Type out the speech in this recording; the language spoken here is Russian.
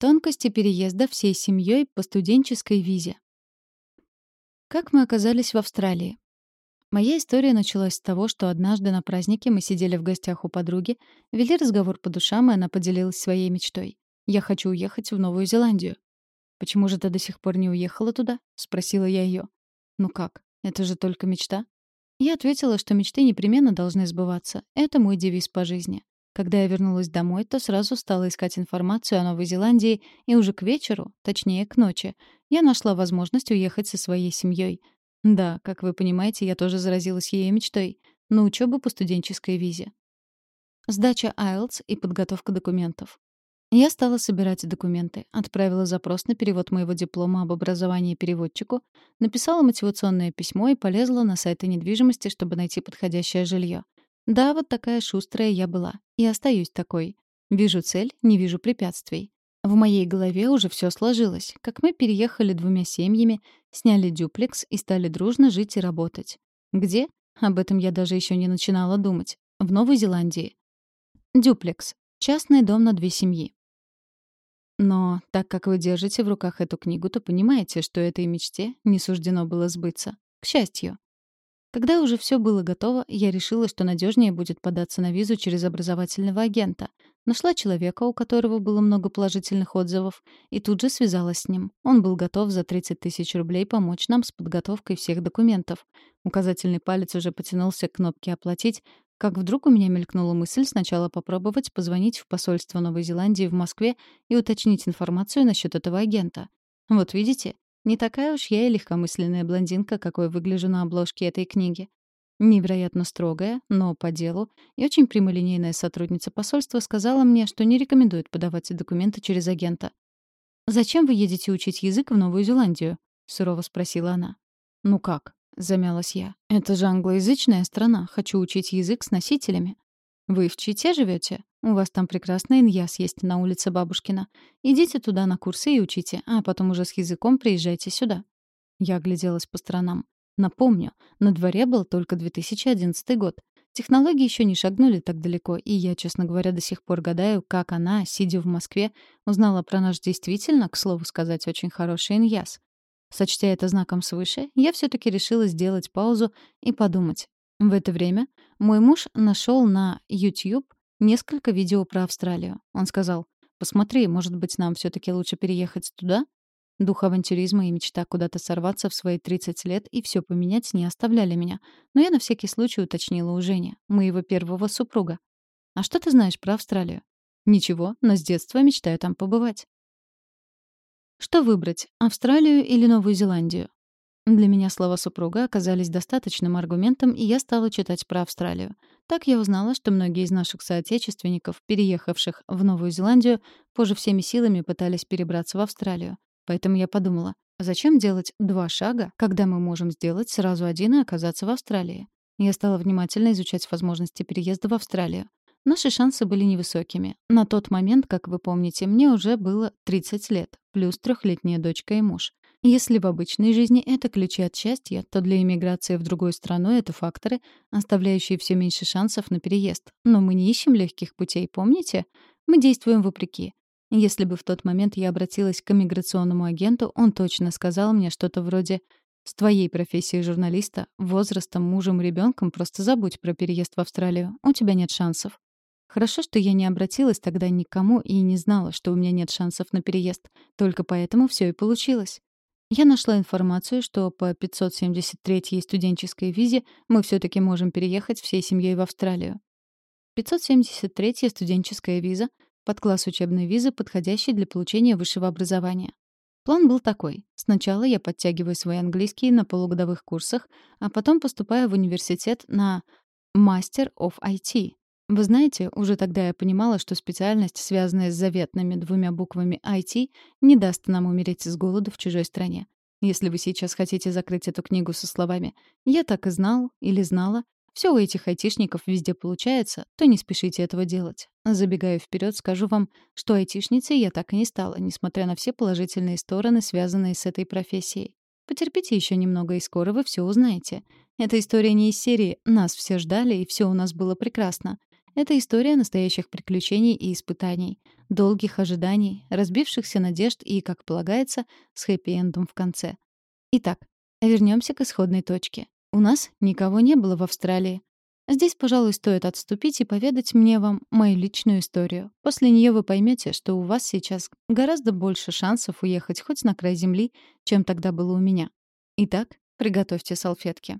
Тонкости переезда всей семьей по студенческой визе. Как мы оказались в Австралии? Моя история началась с того, что однажды на празднике мы сидели в гостях у подруги, вели разговор по душам, и она поделилась своей мечтой. «Я хочу уехать в Новую Зеландию». «Почему же ты до сих пор не уехала туда?» — спросила я ее. «Ну как? Это же только мечта». Я ответила, что мечты непременно должны сбываться. Это мой девиз по жизни. Когда я вернулась домой, то сразу стала искать информацию о Новой Зеландии, и уже к вечеру, точнее, к ночи, я нашла возможность уехать со своей семьей. Да, как вы понимаете, я тоже заразилась ее мечтой — на учебу по студенческой визе. Сдача IELTS и подготовка документов. Я стала собирать документы, отправила запрос на перевод моего диплома об образовании переводчику, написала мотивационное письмо и полезла на сайты недвижимости, чтобы найти подходящее жилье. Да, вот такая шустрая я была. И остаюсь такой. Вижу цель, не вижу препятствий. В моей голове уже все сложилось, как мы переехали двумя семьями, сняли дюплекс и стали дружно жить и работать. Где? Об этом я даже еще не начинала думать. В Новой Зеландии. Дюплекс. Частный дом на две семьи. Но так как вы держите в руках эту книгу, то понимаете, что этой мечте не суждено было сбыться. К счастью. Когда уже все было готово, я решила, что надежнее будет податься на визу через образовательного агента. Нашла человека, у которого было много положительных отзывов, и тут же связалась с ним. Он был готов за 30 тысяч рублей помочь нам с подготовкой всех документов. Указательный палец уже потянулся к кнопке «Оплатить», как вдруг у меня мелькнула мысль сначала попробовать позвонить в посольство Новой Зеландии в Москве и уточнить информацию насчет этого агента. Вот видите, не такая уж я и легкомысленная блондинка, какой выгляжу на обложке этой книги. Невероятно строгая, но по делу, и очень прямолинейная сотрудница посольства сказала мне, что не рекомендует подавать документы через агента. «Зачем вы едете учить язык в Новую Зеландию?» — сурово спросила она. «Ну как?» — замялась я. «Это же англоязычная страна. Хочу учить язык с носителями». «Вы в Чите живете? У вас там прекрасный иньяс есть на улице Бабушкина. Идите туда на курсы и учите, а потом уже с языком приезжайте сюда». Я огляделась по сторонам. Напомню, на дворе был только 2011 год. Технологии еще не шагнули так далеко, и я, честно говоря, до сих пор гадаю, как она, сидя в Москве, узнала про наш действительно, к слову сказать, очень хороший иньяс. Сочтя это знаком свыше, я все таки решила сделать паузу и подумать, в это время мой муж нашел на YouTube несколько видео про Австралию. Он сказал, «Посмотри, может быть, нам все таки лучше переехать туда?» Дух авантюризма и мечта куда-то сорваться в свои 30 лет и все поменять не оставляли меня. Но я на всякий случай уточнила у Жени, моего первого супруга. «А что ты знаешь про Австралию?» «Ничего, но с детства мечтаю там побывать». Что выбрать, Австралию или Новую Зеландию? Для меня слова супруга оказались достаточным аргументом, и я стала читать про Австралию. Так я узнала, что многие из наших соотечественников, переехавших в Новую Зеландию, позже всеми силами пытались перебраться в Австралию. Поэтому я подумала, зачем делать два шага, когда мы можем сделать сразу один и оказаться в Австралии? Я стала внимательно изучать возможности переезда в Австралию. Наши шансы были невысокими. На тот момент, как вы помните, мне уже было 30 лет, плюс трехлетняя дочка и муж. Если в обычной жизни это ключи от счастья, то для иммиграции в другую страну это факторы, оставляющие все меньше шансов на переезд. Но мы не ищем легких путей, помните? Мы действуем вопреки. Если бы в тот момент я обратилась к иммиграционному агенту, он точно сказал мне что-то вроде «С твоей профессией журналиста, возрастом, мужем, ребенком просто забудь про переезд в Австралию. У тебя нет шансов». Хорошо, что я не обратилась тогда никому и не знала, что у меня нет шансов на переезд. Только поэтому все и получилось. Я нашла информацию, что по 573-й студенческой визе мы все таки можем переехать всей семьей в Австралию. 573-я студенческая виза — подкласс учебной визы, подходящий для получения высшего образования. План был такой. Сначала я подтягиваю свой английский на полугодовых курсах, а потом поступаю в университет на Master of IT вы знаете, уже тогда я понимала, что специальность, связанная с заветными двумя буквами IT, не даст нам умереть с голоду в чужой стране. Если вы сейчас хотите закрыть эту книгу со словами «я так и знал» или «знала», все у этих айтишников везде получается, то не спешите этого делать. Забегая вперед, скажу вам, что айтишницей я так и не стала, несмотря на все положительные стороны, связанные с этой профессией. Потерпите еще немного, и скоро вы все узнаете. Эта история не из серии «нас все ждали, и все у нас было прекрасно». Это история настоящих приключений и испытаний. долгих ожиданий, разбившихся надежд и, как полагается, с хэппи-эндом в конце. Итак, вернемся к исходной точке. У нас никого не было в Австралии. Здесь, пожалуй, стоит отступить и поведать мне вам мою личную историю. После нее вы поймете, что у вас сейчас гораздо больше шансов уехать хоть на край земли, чем тогда было у меня. Итак, приготовьте салфетки.